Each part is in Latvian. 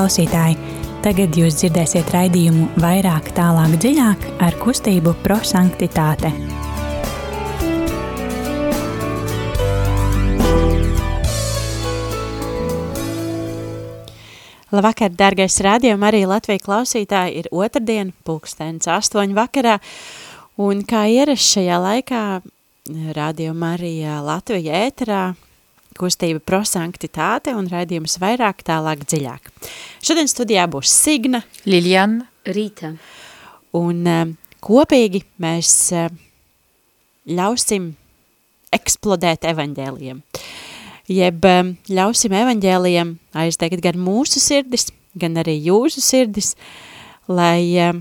Klausītāji, tagad jūs dzirdēsiet raidījumu vairāk, tālāk, dziļāk ar kustību prosanktitāte. Labvakar, dargais rādījuma, arī Latvija klausītāji. Ir otrdien, pulkstens astoņu vakarā, un kā ierasts šajā laikā rādījuma arī Latvija ēterā kustība prosanktitāte un raidījums vairāk, tālāk, dziļāk. Šodien studijā būs Signa, Liljana, Rīta. Un uh, kopīgi mēs uh, ļausim eksplodēt evaņģēliem. Jeb uh, ļausim evaņģēliem aizdegt gan mūsu sirdis, gan arī jūsu sirdis, lai,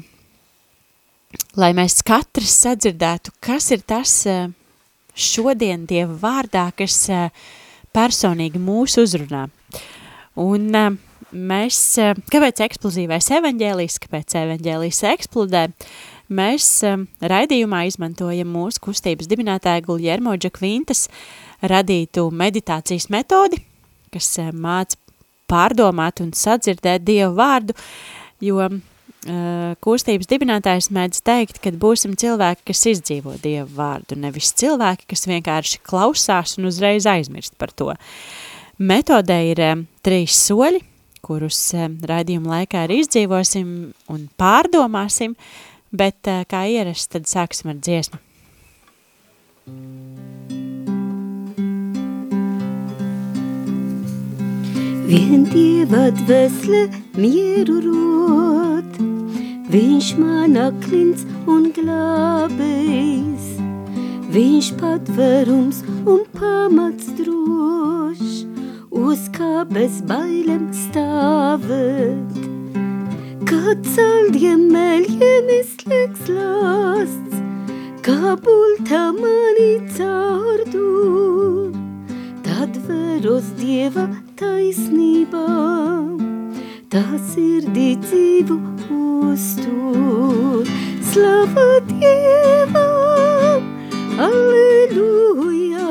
lai mēs katrs sadzirdētu, kas ir tas šodien Dieva vārdā, kas uh, personīgi mūs uzrunā. Un uh, mēs, uh, kāpēc eksplozīvais evaņģēlijs, kāpēc evaņģēlijs eksplodē, mēs uh, raidījumā izmantojam mūsu kustības dibinātāja Guljermo Džakvintas radītu meditācijas metodi, kas uh, māc pārdomāt un sadzirdēt Dievu vārdu, jo kustības dibinātājs mēdz teikt, ka būsim cilvēki, kas izdzīvo Dievu vārdu, nevis cilvēki, kas vienkārši klausās un uzreiz aizmirst par to. Metodē ir um, trīs soļi, kurus um, raidījuma laikā arī izdzīvosim un pārdomāsim, bet kā ierasts, tad sāksim ar dziesmu. Vien Dieva dvēsle mieru rot, Viņš man aklins un glābējs, Viņš patverums un pamats drošs, Uz kā bez bailēm stāvēt. Kad saldiem meļiem izlieks lasts, Kā bulta mani caurdur, Tad veros Dieva taisnībā, tā sirdī dzīvu uztur. Slava Dievam, aleluja,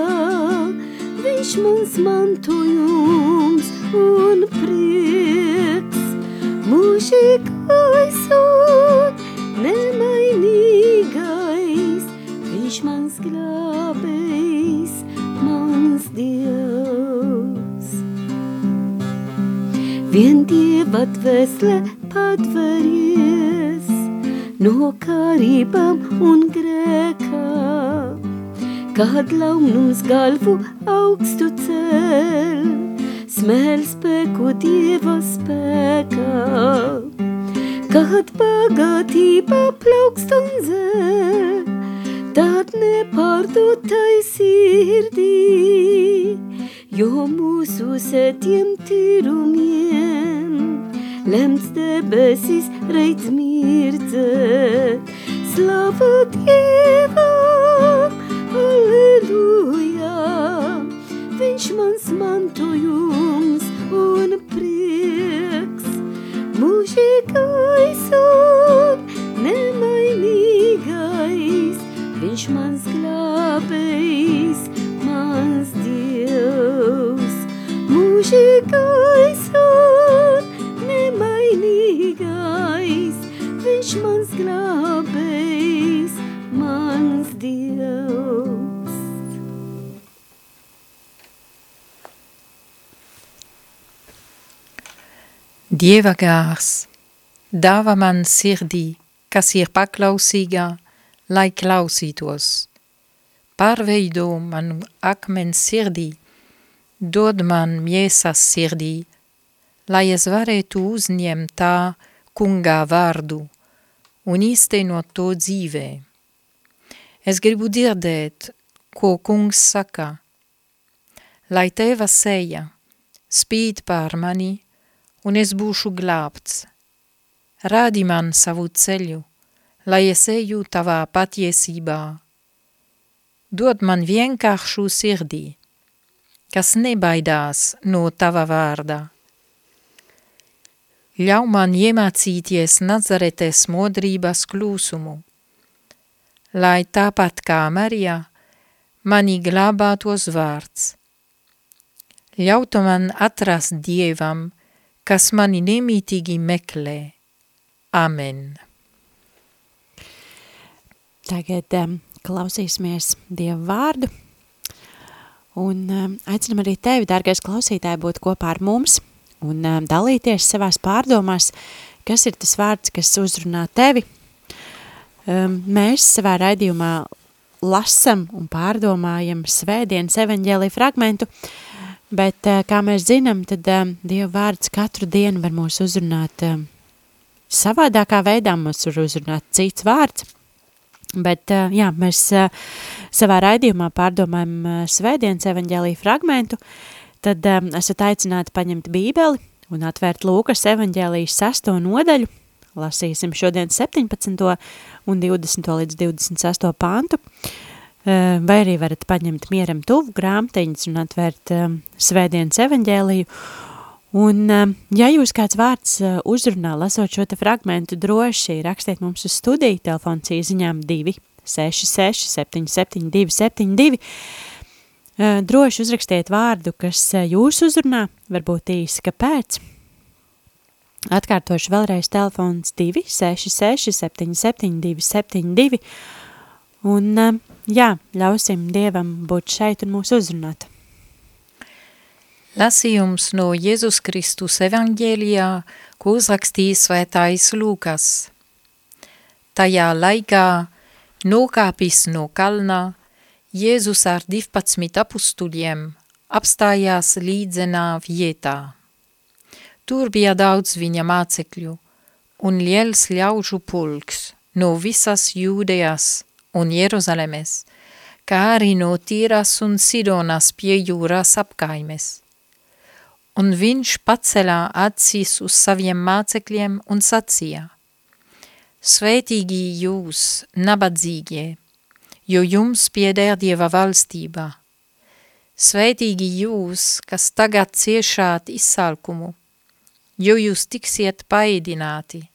viņš mums mantojums un prieks, mūžīgais un nemainīgais, viņš mans Dvēsle patveries no karībām un grēkā, kad launums galvu augstu cel, smēl spēku Dieva spēkā. Kad bagātība plaukst un zel, tad nepārdotai sirdī, jo mūsu setiem tirumiem lemts debesis reidz mirdzēt. Slava Dievam, aleluja, viņš mans mantojums un prieks, mūžīgais un nemainīgais, viņš mans glābējs, mans Dievs, mūžīgais un viņš mans glābējs, mans Dievs. Dieva gārs, dāvā man sirdī, kas ir paklausīgā, lai klausītos. Pārveido manu akmens sirdī, dod man miesas sirdī, lai es varētu uzņemt tā kungā vārdu un īstenot to dzīvē. Es gribu dzirdēt, ko kungs saka, lai teva seja spīd pār mani un es būšu glābts. Rādi man savu ceļu, lai es eju tavā patiesībā. Dod man vienkāršu sirdī, kas nebaidās no tava vārda. Ļauj man iemācīties Nazaretes modrības klūsumu, lai tāpat kā Marija mani glābātos vārds. Ļautu man atrast Dievam, kas mani nemītīgi meklē. Amen. Tagad um, klausīsimies Dievu vārdu un um, aicinam arī tevi, dārgais klausītāji, būt kopā ar mums un um, dalīties savās pārdomās, kas ir tas vārds, kas uzrunā tevi. Um, mēs savā raidījumā lasam un pārdomājam svētdienas evaņģēlī fragmentu, bet, uh, kā mēs zinām, tad um, Dieva vārds katru dienu var mūs uzrunāt um, savādākā veidā, mūs var uzrunāt cits vārds, Bet, jā, mēs savā raidījumā pārdomājam svētdienas evaņģēlī fragmentu, tad esat aicināti paņemt bībeli un atvērt Lūkas evaņģēlijas sesto nodaļu, lasīsim šodien 17. un 20. līdz 26. pantu, vai arī varat paņemt mieram tuvu grāmatiņas un atvērt svētdienas evaņģēliju, Un, um, ja jūs kāds vārds uh, uzrunā, lasot šo fragmentu, droši rakstiet mums uz studiju telefons īziņām 2 66 77 272. Uh, droši uzrakstiet vārdu, kas uh, jūs uzrunā, varbūt īsi, kāpēc. Atkārtošu vēlreiz telefons 2 66 77 272. Un, um, jā, ļausim Dievam būt šeit un mūs uzrunāt. Lasījums no Jēzus Kristus evaņģēlijā, ko uzrakstīs svētais Lūkas. Tajā laikā, nokāpis no kalna, Jēzus ar 12 apustuļiem apstājās līdzenā vietā. Tur bija daudz viņa mācekļu un liels ļaužu pulks no visas Jūdejas un Jeruzalemes, kā arī no Tīras un Sidonas pie jūras apkaimes un viņš paceļā acis uz saviem mācekļiem un sacīja, Svētīgi jūs, nabadzīgie, jo jums pieder Dieva valstībā. Svētīgi jūs, kas tagad ciešāt izsalkumu, jo jūs tiksiet paēdināti.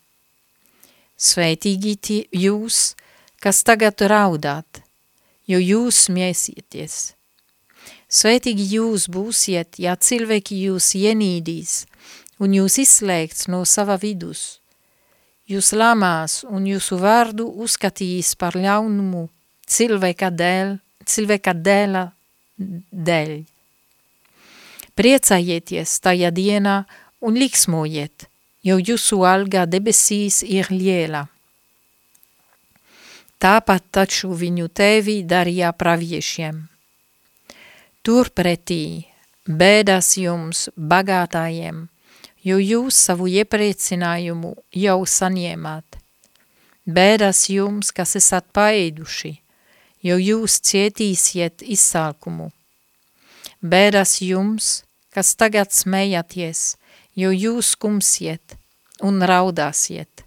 Svētīgi jūs, kas tagad raudāt, jo jūs miesieties. Svētīgi jūs būsiet, ja cilvēki jūs ienīdīs un jūs izslēgts no sava vidus. Jūs lamās un jūsu vārdu uzskatīs par ļaunumu cilvēka dēļ, cilvēka dēla dēļ. Priecājieties tajā dienā un liksmojiet, jo jūsu alga debesīs ir liela. Tāpat taču viņu tevi darīja praviešiem. Turpretī bēdas jums bagātājiem, jo jūs savu iepriecinājumu jau saņēmāt. Bēdas jums, kas esat paēduši, jo jūs cietīsiet izsākumu. Bēdas jums, kas tagad smējaties, jo jūs kumsiet un raudāsiet.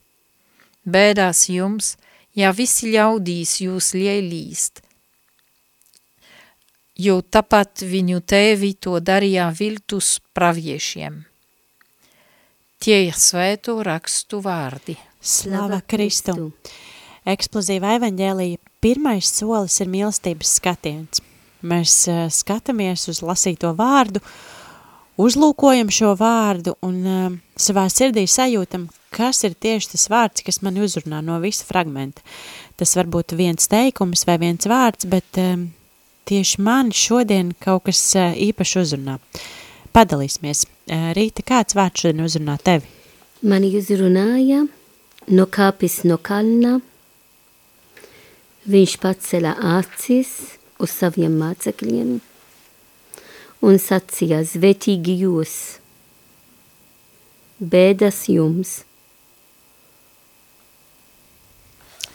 Bēdās jums, ja visi ļaudīs jūs lielīst, jo tāpat viņu tēvi to darīja viltus praviešiem. Tie ir svēto rakstu vārdi. Slava Kristu! Eksplozīva evaņģēlija pirmais solis ir mīlestības skatiens. Mēs uh, skatāmies uz lasīto vārdu, uzlūkojam šo vārdu un uh, savā sirdī sajūtam, kas ir tieši tas vārds, kas mani uzrunā no visa fragmenta. Tas var būt viens teikums vai viens vārds, bet um, tieši man šodien kaut kas īpaši uzrunā. Padalīsimies. Rīta, kāds vārds šodien uzrunā tevi? Mani uzrunāja no kāpis no kalna. Viņš pacela acis uz saviem mācekļiem un sacīja, svētīgi jūs, bēdas jums.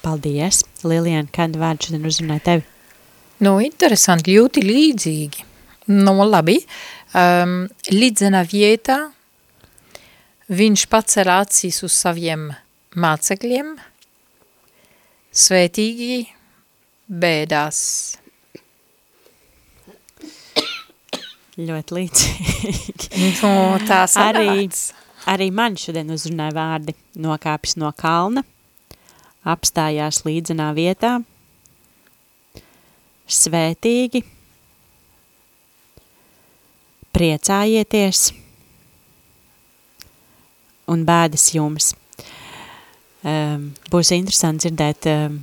Paldies, Lilian, kādu vārdu šodien uzrunāja tevi? Nu, interesanti, ļoti līdzīgi. Nu, labi. Um, līdzena vietā viņš pacēla acis uz saviem mācekļiem, svētīgi bēdās. Ļoti līdzīgi. Nu, tā arī, arī man šodien uzrunāja vārdi nokāpis no kalna, apstājās līdzenā vietā, svētīgi, priecājieties, un bēdas jums. Um, būs interesanti dzirdēt, um,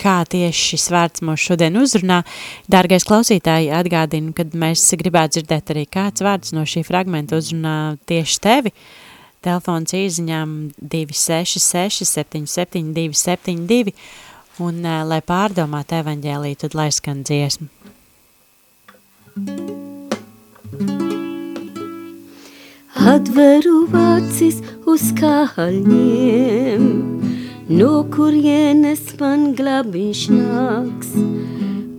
kā tieši šis vārds mūs šodien uzrunā. Dārgais klausītāji, atgādinu, kad mēs gribētu dzirdēt arī kāds vārds no šī fragmenta uzrunā tieši tevi. Telefons īziņām 266 77 272 un, uh, lai pārdomātu evaņģēlī, tad lai skan dziesmu. Atveru acis uz kalņiem, no kurienes man glābiņš nāks.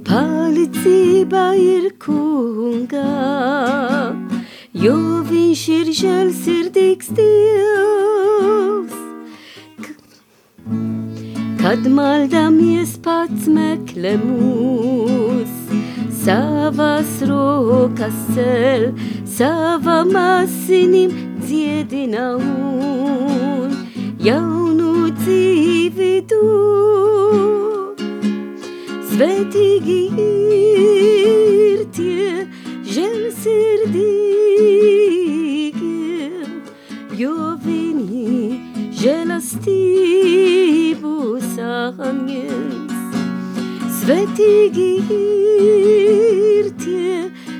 Palīdzība ir kungā, jo viņš ir žēlsirdīgs Dievs. Kad maldamies pats meklē mūs, savas rokas cel, savam asinim dziedina un jaunu dzīvi dod. Svētīgi ir tie žēlsirdīgie, jo viņi žēlastību saņems. Svētīgi ir tie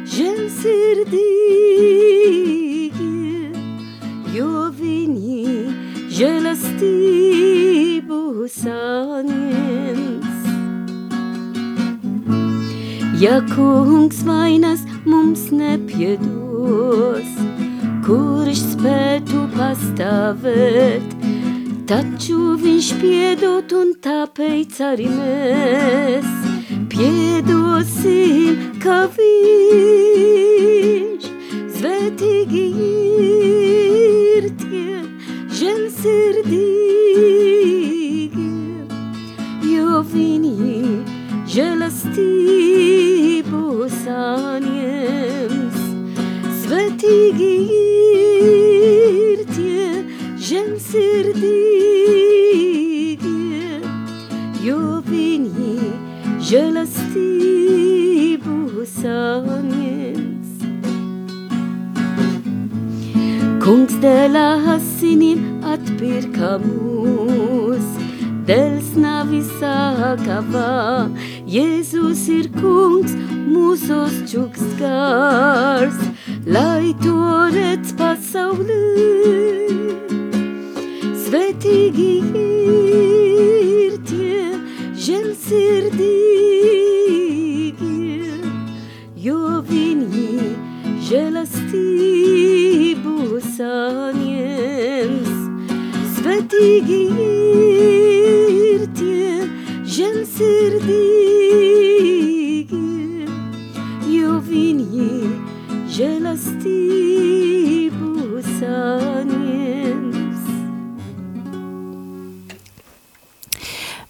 žēlsirdīgie, jo viņi žēlastību saņems. Ja kungs vainas mums nepiedos, kurš spētu pastāvēt, taču viņš piedot un tāpēc arī mēs piedosim, ka viņš svētīgi ir žēlsirdīgie, atpirka mūs, dēļ snavis sakavā. Jēzus ir kungs, mūsos čuks gars, lai to redz pasaulē.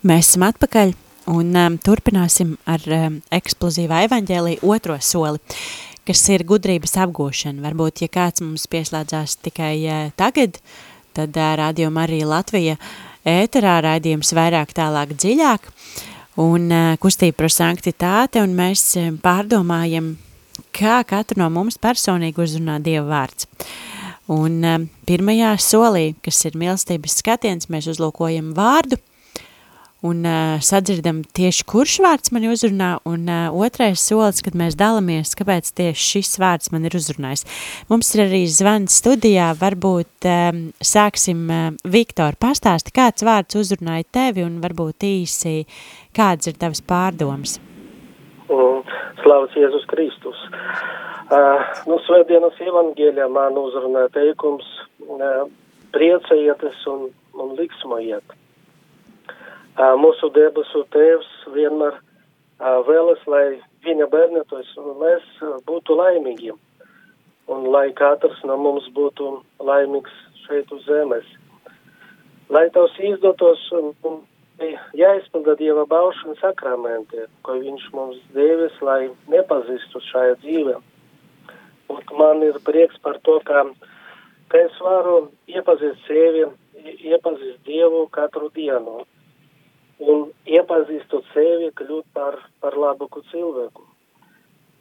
Mēs esam atpakaļ un um, turpināsim ar um, eksplozīvā evaņģēlī otro soli, kas ir gudrības apgūšana. Varbūt, ja kāds mums pieslēdzās tikai uh, tagad, tad uh, Radio Marija Latvija ēterā raidījums vairāk tālāk dziļāk un uh, kustība par sanktitāte, un mēs uh, pārdomājam, kā katru no mums personīgi uzrunā Dieva vārds. Un uh, pirmajā solī, kas ir mīlestības skatiens, mēs uzlūkojam vārdu, un uh, sadzirdam tieši kurš vārds mani uzrunā, un uh, otrais solis, kad mēs dalamies, kāpēc tieši šis vārds man ir uzrunājis. Mums ir arī zvans studijā, varbūt um, sāksim, uh, Viktor, pastāsti, kāds vārds uzrunāja tevi, un varbūt īsi, kāds ir tavs pārdoms? Un slavas Jēzus Kristus. Uh, nu, svētdienas evangēļā man uzrunāja teikums uh, priecājieties un, un liksmojiet. Uh, mūsu debesu tēvs vienmēr vēlas, lai viņa bērnetos mēs būtu laimīgi. Un lai katrs no mums būtu laimīgs šeit uz zemes. Lai tavs izdotos jāizpilda Dieva baušana sakramenti, ko viņš mums devis, lai nepazīstu šajā dzīvē. Un man ir prieks par to, ka, ka es varu iepazīt sevi, iepazīt Dievu katru dienu un iepazīstot sevi, kļūt par, par labāku cilvēku.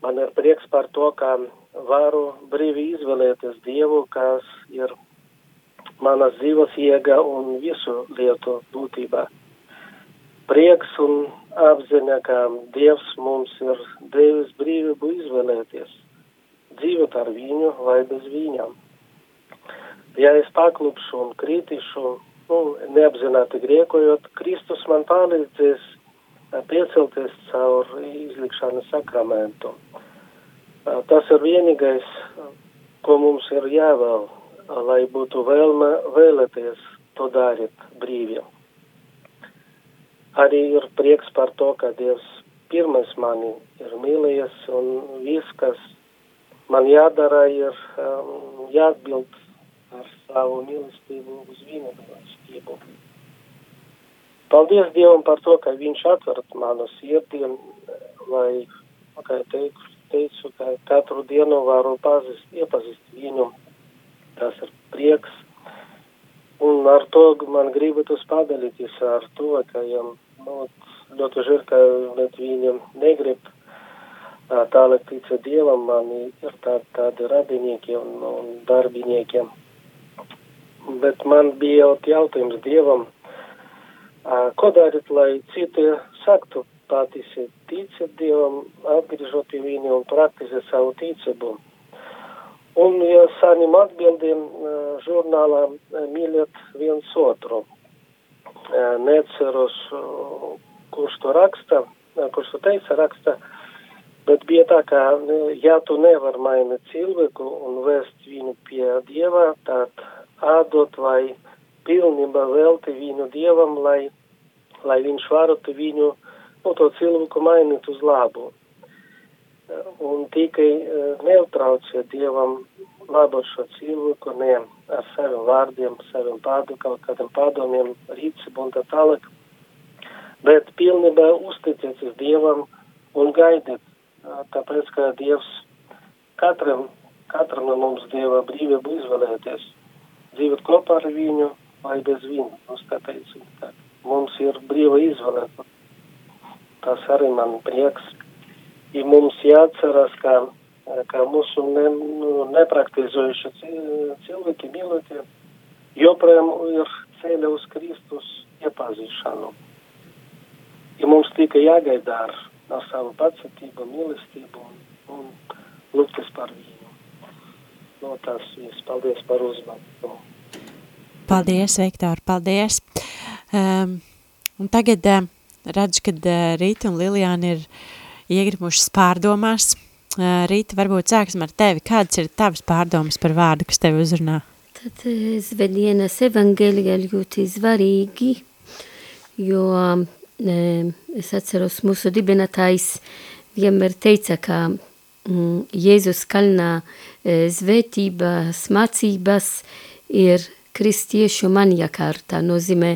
Man ir prieks par to, ka varu brīvi izvēlēties Dievu, kas ir manas dzīves iega un visu lietu būtībā. Prieks un apziņa, ka Dievs mums ir devis brīvību izvēlēties, dzīvot ar viņu vai bez viņam. Ja es paklupšu un kritišu, nu, neapzināti griekojot, Kristus man palīdzēs piecelties caur izlikšanas sakramentu. Tas ir vienīgais, ko mums ir jāvēl, lai būtu vēlme vēlēties to darīt brīviem arī ir prieks par to, ka Dievs pirmais mani ir mīlējies un viss, kas man jādara, ir um, jāatbild ar savu mīlestību uz viņa mīlestību. Paldies Dievam par to, ka Viņš atver manu sirdī, lai, kā teicu, teicu, ka katru dienu varu pazist, iepazist viņu. Tas ir prieks. Un ar to man gribētu padalīties ar to, ka jām Nu, ļoti žēl, ka viņi negrib tālāk ticēt Dievam, man ir tā, tādi radinieki un, un darbinieki. Bet man bija jautājums Dievam, ko darīt, lai citi saktu patiesi ticēt Dievam, atgriežot pie viņa un praktizē savu ticību. Un, ja saņem atbildēm žurnālā, mīliet viens otru neceros, kurš to raksta, kurš to teica, raksta, bet bija tā, ka, ja tu nevar mainīt cilvēku un vēst viņu pie Dieva, tad ādot vai pilnībā velti viņu Dievam, lai, lai viņš varētu viņu, nu, to cilvēku mainīt uz labu. Un tikai neutraucē Dievam labot šo cilvēku, ne ar saviem vārdiem, saviem pārdu, kaut kādiem pārdomiem, rīcību un tā tālāk, bet pilnībā uzticieties Dievam un gaidiet, tāpēc, ka Dievs katram, katram no mums Dieva brīvību izvēlēties, dzīvot kopā ar viņu vai bez viņu, mums tā teicu, ka mums ir brīva izvēle, tas arī man prieks, ja mums jāatceras, ka kā mūsu ne, nu, nepraktizējuši cilvēki, mīlētie, joprojām ir ceļa uz Kristus iepazīšanu. Ja mums tikai jāgaida ar, ar savu pacietību, mīlestību un, un lūgties par viņu. No tās viss. Paldies par uzmanību. Paldies, Viktor, paldies. Um, un tagad uh, redzu, ka uh, Rīta un Liljāna ir iegrimušas pārdomās Rīta, varbūt sāksim ar tevi. Kādas ir tavas pārdomas par vārdu, kas tevi uzrunā? Tad svētdienas evaņģēlijā ļoti svarīgi, jo es atceros mūsu dibinātājs vienmēr teica, ka mm, Jēzus kalnā svētības mācības ir kristiešu manjakārta, nozīmē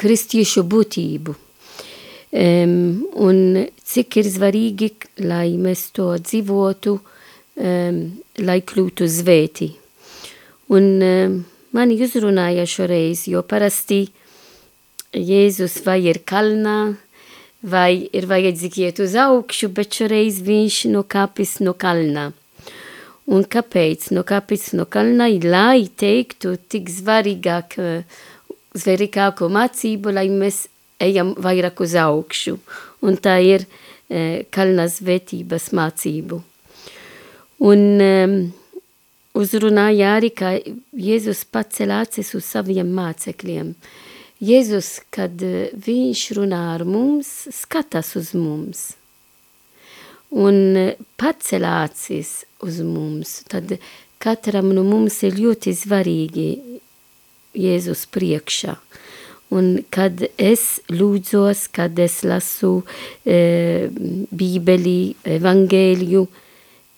kristiešu būtību. Um, un cik ir svarīgi, lai mēs to dzīvotu, um, lai kļūtu zvēti. Un um, mani uzrunāja šoreiz, jo parasti Jēzus vai ir kalnā, vai ir vajadzīgi iet uz augšu, bet šoreiz viņš nokāpis no kalnā. Un kāpēc? No kāpēc no kalnā, lai teiktu tik svarīgāk, svarīgāko mācību, lai mēs ejam vairāk uz augšu, un tā ir e, kalnas vērtības mācību. Un e, uzrunāja arī, ka Jēzus pacēl acis uz saviem mācekļiem. Jēzus, kad e, viņš runā ar mums, skatās uz mums. Un pacēl acis uz mums, tad katram no mums ir ļoti svarīgi Jēzus priekšā. Un kad es lūdzos, kad es lasu e, bībeli, evangēliju,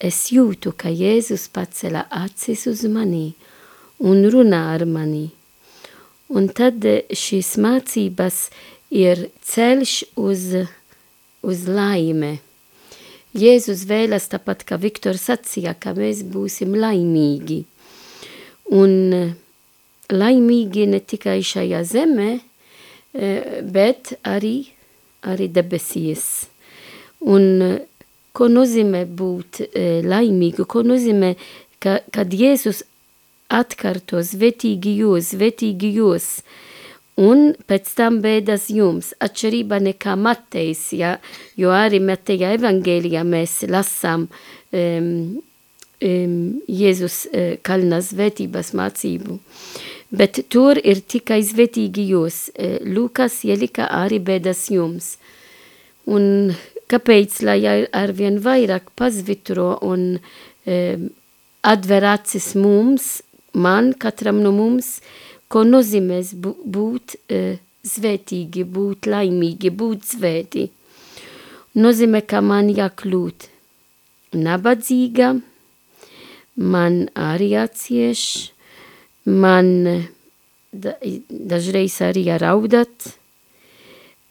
es jūtu, ka Jēzus pacela acis uz mani un runā ar mani. Un tad šīs mācības ir ceļš uz, uz laime. Jēzus vēlas tāpat, kā Viktors sacīja, ka mēs būsim laimīgi. Un laimīgi ne tikai šajā zemē, bet arī, arī debesīs. Un ko nozīmē būt laimīgu, ko nozīmē, ka, kad Jēzus atkārto svetīgi jūs, svetīgi jūs, un pēc tam bēdas jums, atšķirība nekā Matejs, ja, jo arī Mateja evangēlijā mēs lasām um, um, Jēzus uh, kalna svētības mācību. Bet tur ir tikai svetīgi jūs. Uh, Lukas ielika arī bēdas jums. Un kāpēc, lai arvien vairāk pazvitro un um, atver acis mums, man, katram no mums, ko nozīmēs būt uh, svētīgi, būt laimīgi, būt svēti. Nozīmē, ka man jākļūt nabadzīga, man arī jācieš, man da, dažreiz arī jāraudat,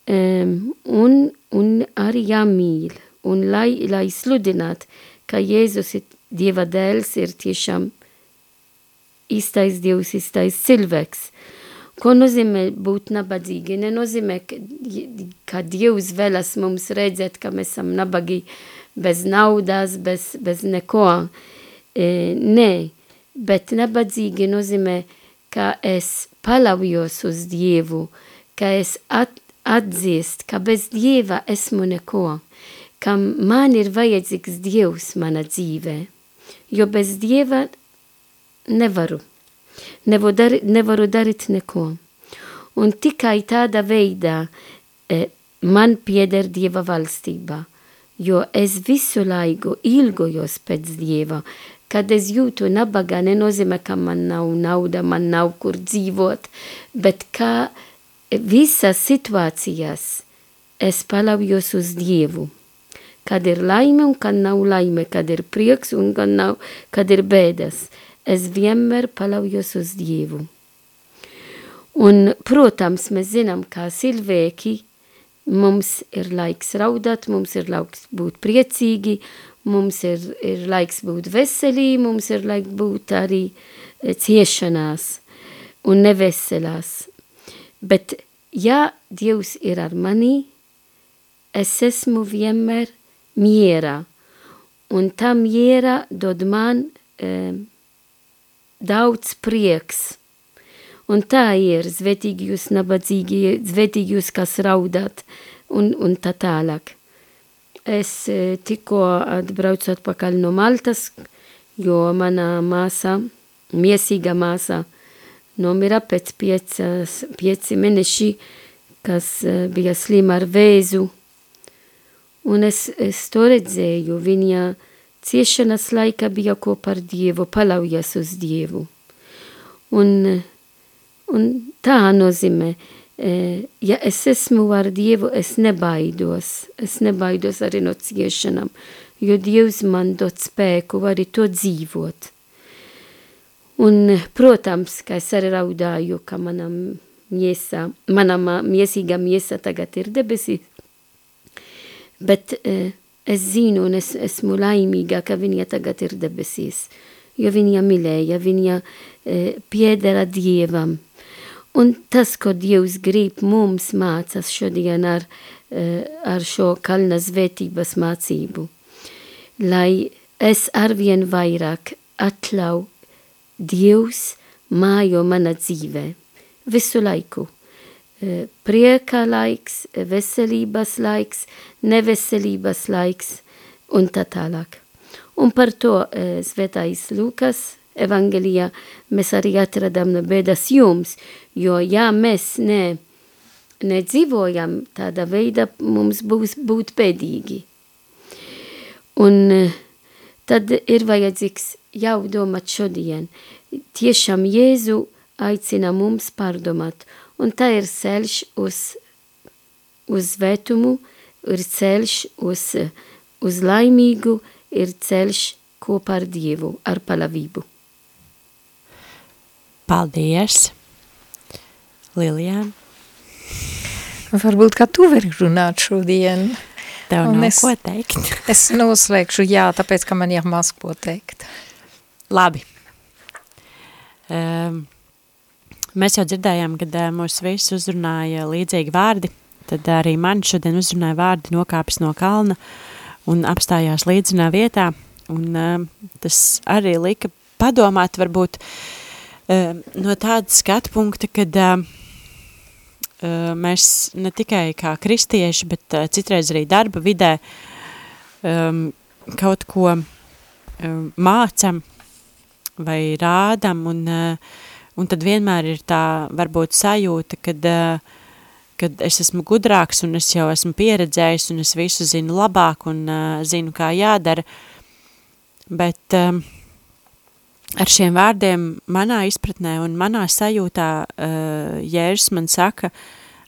um, un, un arī jāmīl, un lai, lai sludināt, ka Jēzus ir Dieva dēls, ir tiešām īstais Dievs, īstais cilvēks. Ko nozīmē būt nabadzīgi? Nenozīmē, ka, ka Dievs vēlas mums redzēt, ka mēs esam nabagi bez naudas, bez, bez neko. E, nē, bet nabadzīgi nozīmē, ka es palaujos uz Dievu, ka es at, atzīst, ka bez Dieva esmu neko, ka man ir vajadzīgs Dievs mana dzīvē jo bez Dieva nevaru. Nevaru, dar, nevaru darīt neko. Un tikai tādā veidā e, man pieder Dieva valstība, jo es visu laiku ilgojos pēc Dieva. Kad es jūtu nabaga, nenozīmē, ka man nav nauda, man nav kur dzīvot, bet kā visas situācijas es palaujos uz Dievu kad ir laime un kad nav laime, kad ir prieks un kad, nav, kad ir bēdas. Es vienmēr palaujos uz Dievu. Un, protams, mēs zinām, kā cilvēki, mums ir laiks raudāt, mums ir laiks būt priecīgi, mums ir, ir laiks būt veselī, mums ir laiks būt arī e, ciešanās un neveselās. Bet, ja Dievs ir ar mani, es esmu vienmēr miera. Un tā miera dod man e, daudz prieks. Un tā ir svētīgi jūs nabadzīgi, svētīgi jūs, kas raudāt un, un tā tālāk. Es e, tikko atbraucu atpakaļ no Maltas, jo mana māsa, miesīga māsa, nomira pēc piecas, pieci mēneši, kas e, bija slima ar vēzu. Un es, es to redzēju, viņa ciešanas laika bija kopā ar Dievu, palaujas uz Dievu. Un, un tā nozīmē, e, ja es esmu ar Dievu, es nebaidos, es nebaidos arī no ciešanām, jo Dievs man dod spēku arī to dzīvot. Un, protams, ka es arī raudāju, ka manam miesa, mana miesīga miesa tagad ir debesīs, bet uh, es zinu un es esmu laimīga, ka viņa tagad ir debesīs, jo viņa mīlēja, viņa uh, piedara Dievam. Un tas, ko Dievs grib mums mācās šodien ar, uh, ar šo kalna svētības mācību, lai es arvien vairāk atļau Dievs mājo mana dzīvē visu laiku prieka laiks, veselības laiks, neveselības laiks un tā tālāk. Un par to svētais Lukas evangelijā mēs arī atradam bēdas jums, jo ja mēs ne, nedzīvojam tādā veidā, mums būs būt bēdīgi. Un tad ir vajadzīgs jau domāt šodien. Tiešām Jēzu aicina mums pārdomāt un tā ir ceļš uz, uz svētumu, ir ceļš uz, uz laimīgu, ir ceļš kopā ar Dievu, ar palavību. Paldies, Lilijāna. Varbūt, ka tu vari runāt šodien. Tev Un nav es- ko teikt. Es noslēgšu jā, tāpēc, ka man ir maz ko teikt. Labi. Um, mēs jau dzirdējām, kad uh, mūs visus uzrunāja līdzīgi vārdi, tad arī man šodien uzrunāja vārdi nokāpis no kalna un apstājās līdzinā vietā, un uh, tas arī lika padomāt varbūt, no tāda skatu punkta, kad uh, mēs ne tikai kā kristieši, bet uh, citreiz arī darba vidē um, kaut ko um, mācam vai rādam, un, uh, un tad vienmēr ir tā varbūt sajūta, kad, uh, kad es esmu gudrāks un es jau esmu pieredzējis un es visu zinu labāk un uh, zinu, kā jādara, bet um, ar šiem vārdiem manā izpratnē un manā sajūtā Jēzus man saka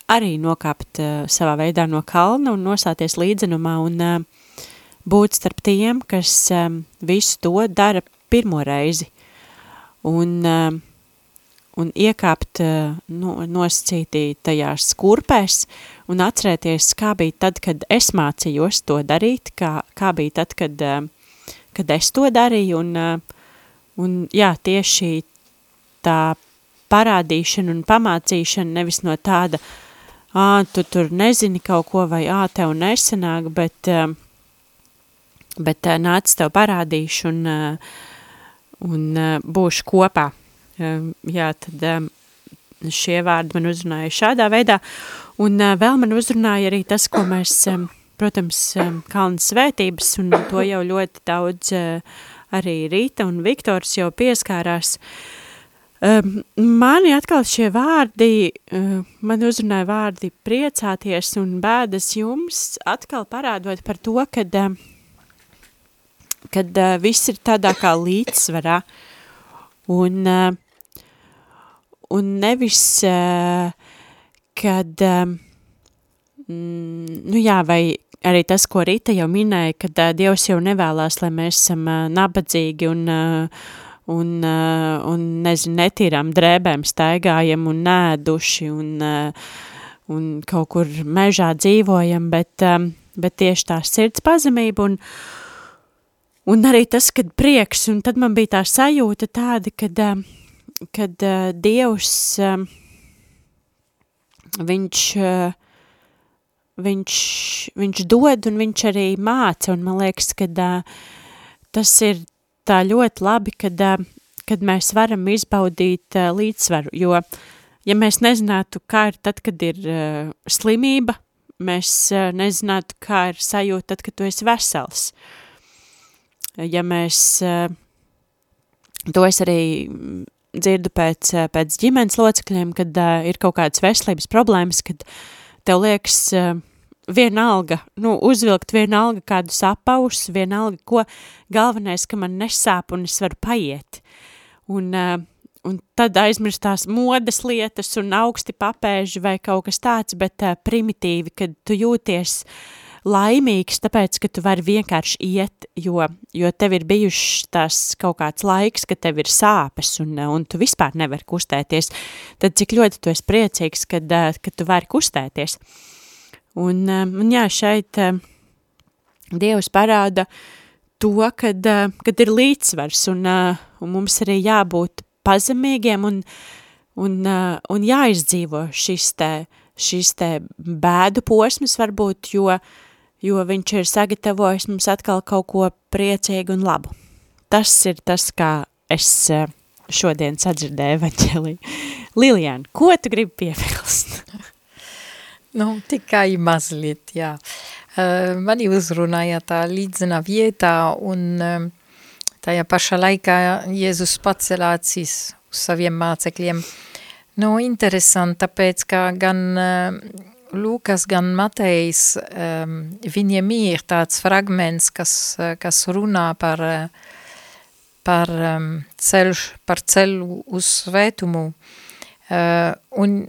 arī nokāpt savā veidā no kalna un nosāties līdzenumā un būt starp tiem, kas visu to dara pirmo reizi. Un, uh, un iekāpt uh, no, nosacītī tajās kurpēs un atcerēties, kā bija tad, kad es mācījos to darīt, kā, kā bija tad, kad, uh, kad es to darīju un uh, Un jā, tieši tā parādīšana un pamācīšana nevis no tāda, ā, tu tur nezini kaut ko vai ā, tev nesanāk, bet, bet nāc tev parādīšu un, un būšu kopā. Jā, tad šie vārdi man uzrunāja šādā veidā, un vēl man uzrunāja arī tas, ko mēs, protams, kalnas svētības, un to jau ļoti daudz uh, arī Rīta un Viktors jau pieskārās. Mani atkal šie vārdi, uh, man uzrunāja vārdi priecāties un bēdas jums, atkal parādot par to, kad, kad uh, viss ir tādā kā līdzsvarā. Un, uh, un nevis, uh, kad, uh, mm, nu jā, vai arī tas, ko Rita jau minēja, kad uh, Dievs jau nevēlās, lai mēs esam nabadzīgi un, un, un nezinu, netīrām drēbēm staigājam un nēduši un, un kaut kur mežā dzīvojam, bet, bet tieši tā sirds pazemība un, un arī tas, kad prieks, un tad man bija tā sajūta tāda, kad, kad uh, Dievs, uh, viņš... Uh, viņš, viņš dod un viņš arī māca, un man liekas, ka uh, tas ir tā ļoti labi, kad, uh, kad mēs varam izbaudīt uh, līdzsvaru, jo, ja mēs nezinātu, kā ir tad, kad ir uh, slimība, mēs uh, nezinātu, kā ir sajūta tad, kad tu esi vesels. Ja mēs, uh, to es arī dzirdu pēc, pēc ģimenes locekļiem, kad uh, ir kaut kādas veselības problēmas, kad uh, tev liekas uh, vienalga, nu, uzvilkt vienalga kādus apaušus, vienalga ko, galvenais, ka man nesāp un es varu paiet. Un, uh, un tad aizmirst tās modes lietas un augsti papēži vai kaut kas tāds, bet uh, primitīvi, kad tu jūties laimīgs, tāpēc, ka tu vari vienkārši iet, jo, jo tev ir bijušas tās kaut kāds laiks, ka tev ir sāpes un, un tu vispār nevari kustēties, tad cik ļoti tu esi priecīgs, kad, kad tu vari kustēties. Un, un jā, šeit Dievs parāda to, kad, kad ir līdzsvars un, un mums arī jābūt pazemīgiem un, un, un jāizdzīvo šis te, šis te bēdu posms varbūt, jo, jo viņš ir sagatavojis mums atkal kaut ko priecīgu un labu. Tas ir tas, kā es šodien sadzirdēju evaņģēlī. Lilian, ko tu gribi piebilst? Nu, tikai mazliet, jā. Uh, mani uzrunāja tā līdzina vietā un uh, tajā pašā laikā Jēzus pacelācis uz saviem mācekļiem. Nu, interesanti, tāpēc, ka gan uh, Lūkas, gan Matejs, um, viņiem ir tāds fragments, kas, kas runā par, par um, ceļš, par ceļu uz svētumu. Uh, un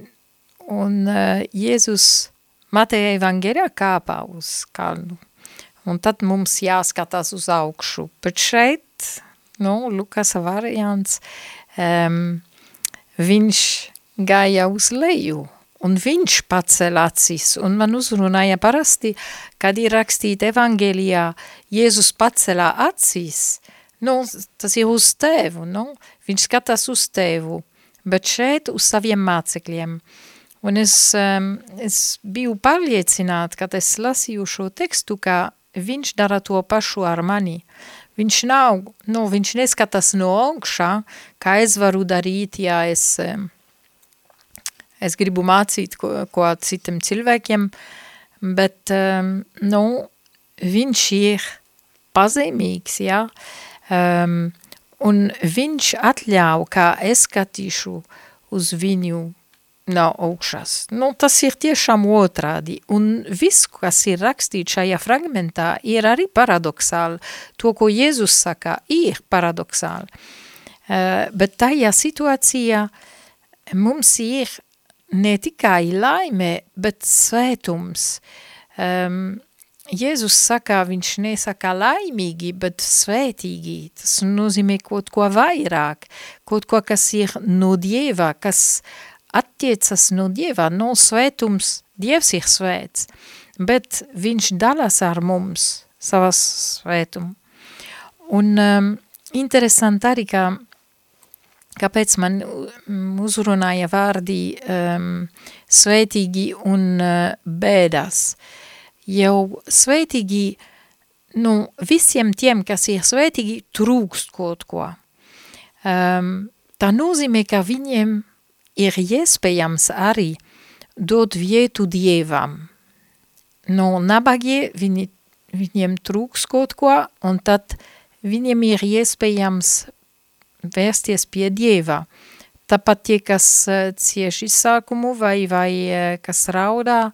Un uh, Jēzus Mateja evangerijā kāpā uz kalnu. Un tad mums jāskatās uz augšu. Bet šeit, nu, Lukasa variants, um, viņš gāja uz leju. Un viņš pacēla acis, un man uzrunāja parasti, kad ir rakstīt evangelijā, Jēzus pacēla acis, nu, tas ir uz tevu, nu, viņš skatās uz tevu, bet šeit uz saviem mācekļiem. Un es, um, es biju pārliecināta, kad es lasīju šo tekstu, ka viņš dara to pašu ar mani. Viņš nav, nu, viņš neskatās no augšā, kā es varu darīt, ja es, es gribu mācīt ko, ko citam cilvēkiem, bet, nu, viņš ir pazemīgs, ja, um, un viņš atļauj, kā es skatīšu uz viņu no augšas. Nu, tas ir tiešām otrādi, un viss, kas ir rakstīts šajā fragmentā, ir arī paradoxāli. To, ko Jēzus saka, ir paradoxāli. Uh, bet tajā situācijā mums ir ne tikai laime, bet svētums. Um, Jēzus saka, viņš nesaka laimīgi, bet svētīgi. Tas nozīmē kaut ko vairāk, kaut ko, kas ir no Dieva, kas attiecas no Dieva, no svētums, Dievs ir svēts, bet viņš dalās ar mums savas svētumu. Un um, interesanti arī, ka, kāpēc man uzrunāja vārdi um, svētīgi un uh, bēdas. Jau svētīgi, nu, visiem tiem, kas ir svētīgi, trūkst kaut ko. Um, tā nozīmē, ka viņiem ir iespējams arī dot vietu dievam. No nabagie viņi, viņiem trūks kaut ko, un tad viņiem ir iespējams vērsties pie dieva. Tāpat tie, kas uh, cieš izsākumu vai, vai uh, kas raudā,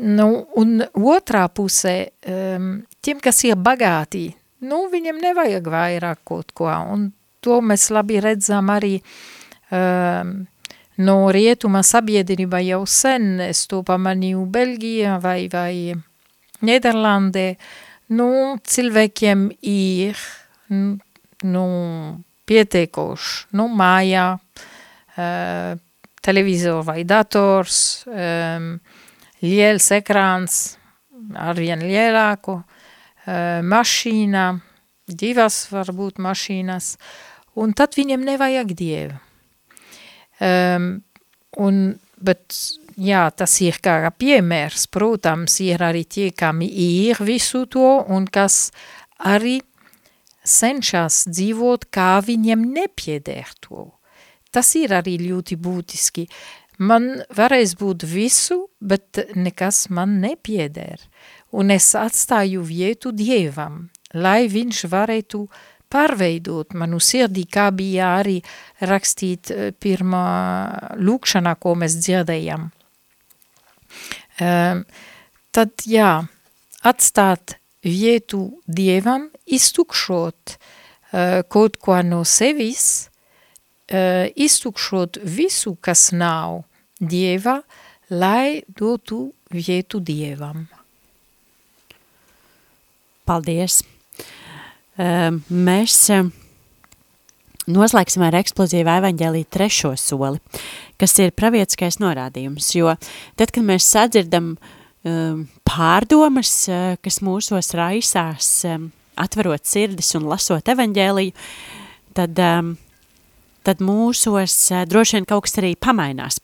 nu, un otrā pusē, um, tiem, kas ir bagāti, nu, viņiem nevajag vairāk kaut ko, un to mēs labi redzam arī um, no rietuma sabiedrība jau sen, es to pamanīju Belgijā vai, vai Nederlandē, nu, cilvēkiem ir, nu, pietiekoši, nu, mājā, uh, televizor vai dators, um, liels ekrāns, arvien lielāku, uh, mašīna, divas varbūt mašīnas, un tad viņiem nevajag dievu. Um, un, bet, jā, tas ir kā piemērs, protams, ir arī tie, kam ir visu to, un kas arī cenšas dzīvot, kā viņiem nepieder to. Tas ir arī ļoti būtiski. Man varēs būt visu, bet nekas man nepieder. Un es atstāju vietu Dievam, lai viņš varētu pārveidot manu sirdī, kā bija arī rakstīt eh, pirmā lūkšanā, ko mēs dzirdējam. Um, tad, jā, atstāt vietu Dievam, iztukšot uh, kaut ko no sevis, uh, iztukšot visu, kas nav Dieva, lai dotu vietu Dievam. Paldies! Ehm, mēs ehm, noslēgsim ar eksplozīvu evaņģēlī trešo soli, kas ir pravietiskais norādījums, jo tad, kad mēs sadzirdam um, pārdomas, uh, kas mūsos raisās, um, atverot sirdis un lasot evaņģēliju, tad um, tad mūsos uh, droši vien kaut kas arī pamainās.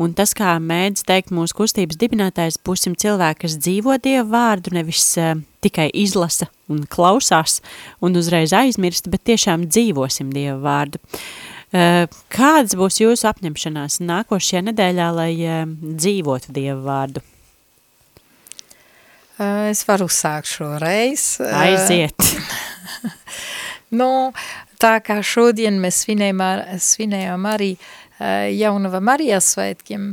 Un tas, kā mēdz teikt mūsu kustības dibinātājs, būsim cilvēki, kas dzīvo Dievu vārdu, nevis uh, tikai izlasa un klausās un uzreiz aizmirst, bet tiešām dzīvosim Dievu vārdu. Uh, kāds būs jūsu apņemšanās nākošajā nedēļā, lai uh, dzīvotu Dievu vārdu? Uh, es varu sākt šoreiz. Aiziet. nu, tā kā šodien mēs svinējām, ar, svinējām arī uh, Jaunava Marijas svētkiem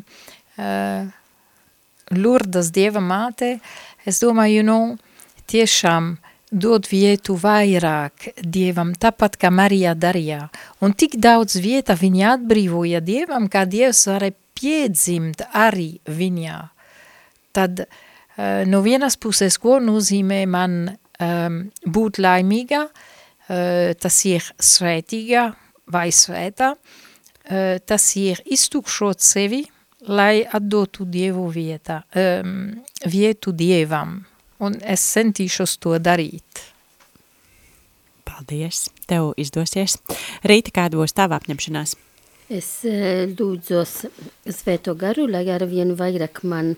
Lurdas Dieva māte, es domāju, nu, tiešām dod vietu vairāk Dievam, tāpat kā Marija darīja. Un tik daudz vieta viņa atbrīvoja Dievam, kā Dievs varēja piedzimt arī viņā. Tad uh, no vienas puses, ko nozīmē man um, būt laimīga, uh, Eh, tas ir svētīga vai svētā, eh, tas ir iztukšot sevi, lai atdotu Dievu vietā, um, vietu Dievam, un es centīšos to darīt. Paldies, tev izdosies. Rīta, kāda būs tava apņemšanās? Es lūdzos svēto garu, lai ar vienu vairāk man,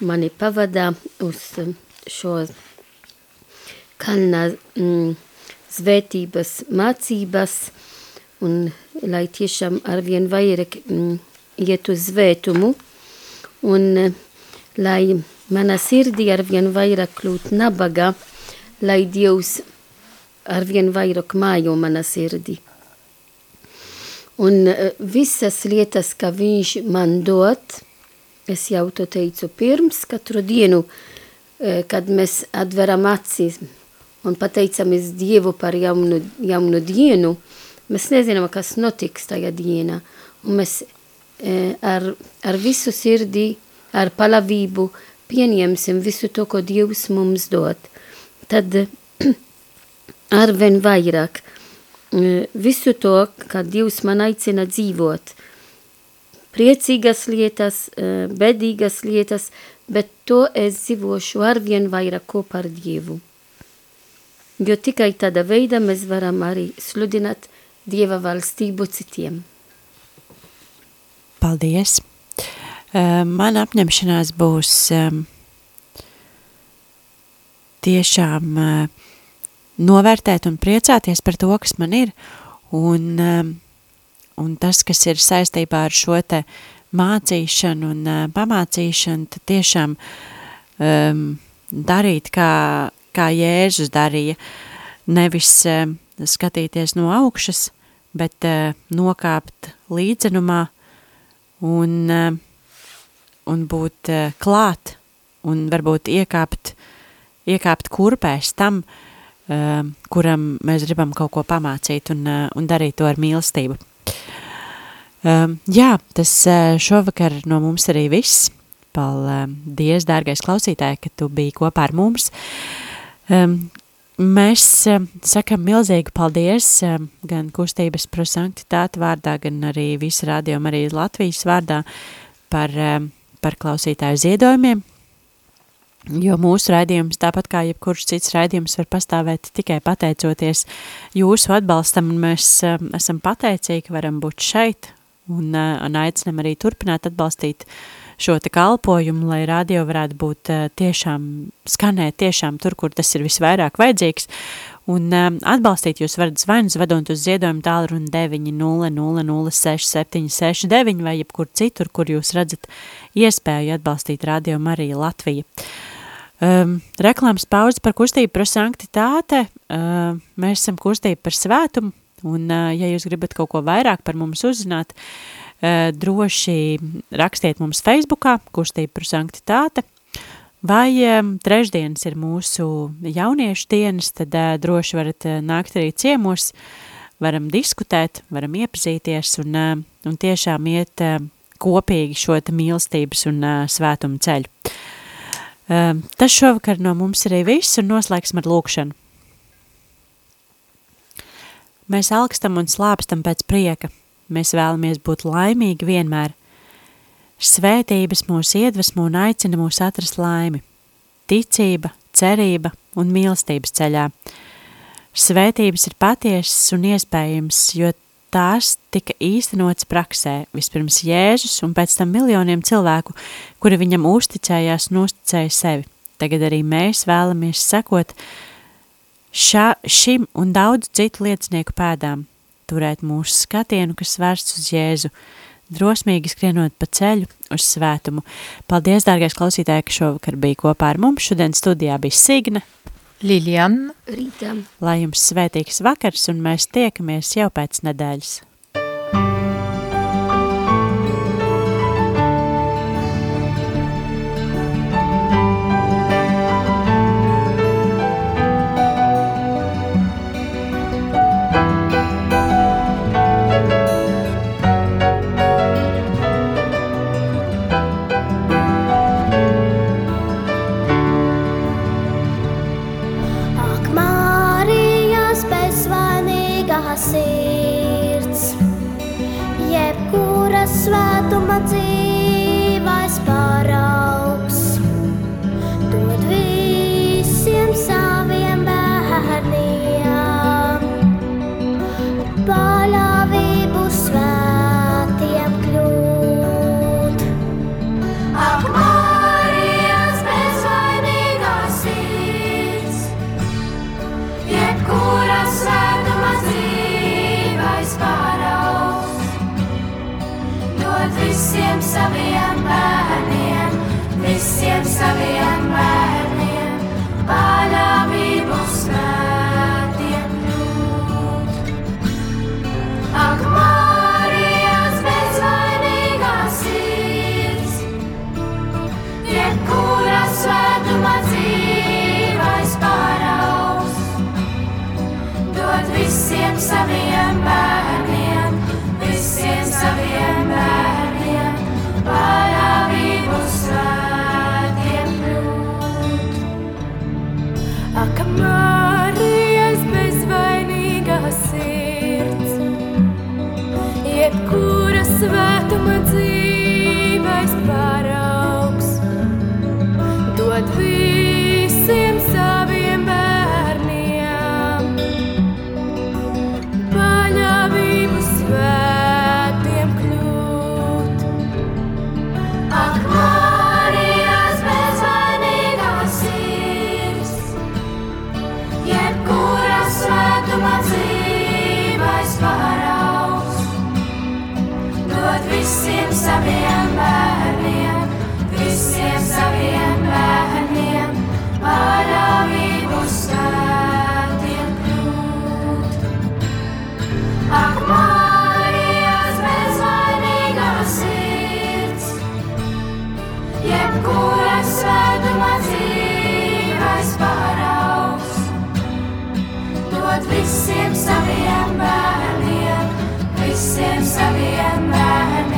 mani pavadā uz šo kalnā mm, svētības mācības un lai tiešām arvien vairāk mm, iet uz svētumu un lai mana sirdī arvien vairāk kļūt nabaga, lai Dievs arvien vairāk mājo mana sirdī. Un visas lietas, ka viņš man dod, es jau to teicu pirms katru dienu, kad mēs atveram acis un pateicamies Dievu par jaunu, jaunu dienu, mēs nezinām, kas notiks tajā dienā. Un mēs ar, ar visu sirdī, ar palavību pieņemsim visu to, ko Dievs mums dod. Tad arvien vairāk visu to, kā Dievs man aicina dzīvot. Priecīgas lietas, bedīgas lietas, bet to es dzīvošu arvien vairāk kopā ar Dievu. Jo tikai tādā veidā mēs varam arī sludināt Dieva valstību citiem. Paldies! Man apņemšanās būs tiešām novērtēt un priecāties par to, kas man ir, un, un tas, kas ir saistībā ar šo te mācīšanu un pamācīšanu, tad tiešām um, darīt, kā, kā Jēzus darīja, nevis uh, skatīties no augšas, bet uh, nokāpt līdzenumā un uh, un būt uh, klāt un varbūt iekāpt, iekāpt kurpēs tam, uh, kuram mēs gribam kaut ko pamācīt un, uh, un darīt to ar mīlestību. Uh, jā, tas uh, šovakar no mums arī viss. Paldies, dārgais klausītāji, ka tu biji kopā ar mums. Um, mēs uh, sakam milzīgu paldies uh, gan kustības prosanktitāte vārdā, gan arī visu rādījumu arī Latvijas vārdā par uh, par klausītāju ziedojumiem, jo mūsu raidījums, tāpat kā jebkurš cits raidījums, var pastāvēt tikai pateicoties jūsu atbalstam, un mēs uh, esam pateicīgi, varam būt šeit, un, uh, un aicinam arī turpināt atbalstīt šo te kalpojumu, lai radio varētu būt uh, tiešām, skanēt tiešām tur, kur tas ir visvairāk vajadzīgs, Un um, atbalstīt jūs varat zvanus vadot uz ziedojumu tālruni 900-06-769 vai jebkur citur, kur jūs redzat iespēju atbalstīt Radio Marija Latvija. Um, reklāmas pauze par kustību par sanktitāte. Uh, mēs esam kustība par svētumu, un ja jūs gribat kaut ko vairāk par mums uzzināt, droši rakstiet mums Facebookā, kustība par sanktitāte – Vai trešdienas ir mūsu jauniešu dienas, tad droši varat nākt arī ciemos, varam diskutēt, varam iepazīties un, un tiešām iet kopīgi šo mīlestības un svētumu ceļu. Tas šovakar no mums arī viss un noslēgsim ar lūkšanu. Mēs alkstam un slāpstam pēc prieka, mēs vēlamies būt laimīgi vienmēr, Svētības mūs iedvesmo un aicina mūs atrast laimi, ticība, cerība un mīlestības ceļā. Svētības ir patiesas un iespējams, jo tās tika īstenots praksē, vispirms Jēzus un pēc tam miljoniem cilvēku, kuri viņam uzticējās un uzticēja sevi. Tagad arī mēs vēlamies sekot šā, šim un daudz citu liecinieku pēdām, turēt mūsu skatienu, kas vērsts uz Jēzu, drosmīgi skrienot pa ceļu uz svētumu. Paldies, dārgais klausītāji, ka šovakar bija kopā ar mums. Šodien studijā bija Signe. Lilian. Rītā. Lai jums svētīgs vakars un mēs tiekamies jau pēc nedēļas. visiem saviem bērniem, visiem saviem bērniem.